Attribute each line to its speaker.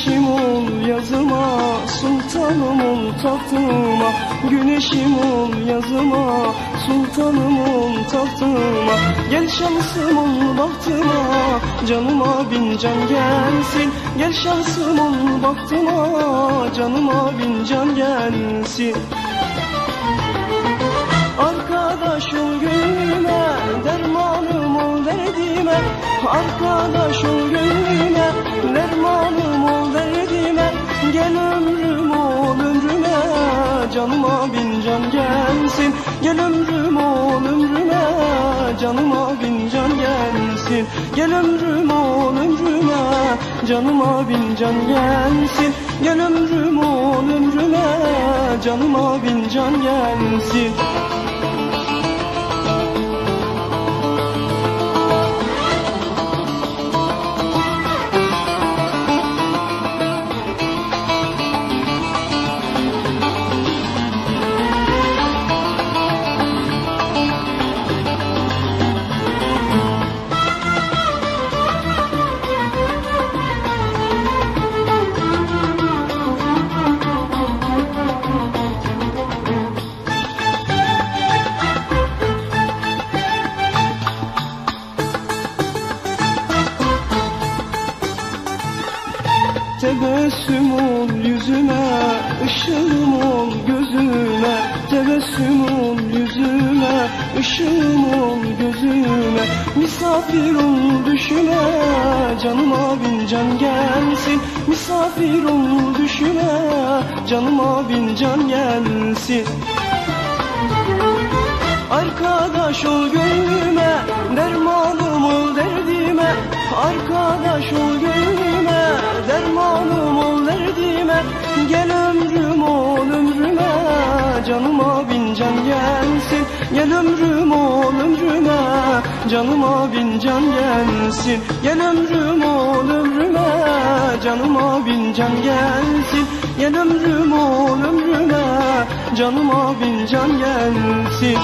Speaker 1: Güneşim ol yazıma Sultanım ol tahtıma Güneşim ol yazıma Sultanım ol tahtıma Gel şansım ol bahtıma Canıma bin can gelsin. Gel şansım ol bahtıma Canıma bin can gelsin. Arkadaş ol gönlüme Dermanım ol derdime. Arkadaş ol gönlüme Gel ömrüm ol ömrüme Canıma bin can gelsin. Gel ömrüm ol ömrüme Canıma bin can gelsin. Gel ömrüm ol ömrüme Canıma bin can gelsin Tebessüm ol yüzüme, ışığım ol gözüme. Tebessüm ol yüzüme, ışığım ol gözüme. Misafir ol düşüme, canıma bin can gelsin. Misafir ol düşüme, canıma bin can gelsin. Arkadaş ol gönlüme, dermanım ol derdime. Arkadaş ol Gel ömrüm ol ömrüme, canıma bin can gelsin. Gel ömrüm ol ömrüme, canıma bin can gelsin. Gel ömrüm ol ömrüme, canıma bin can gelsin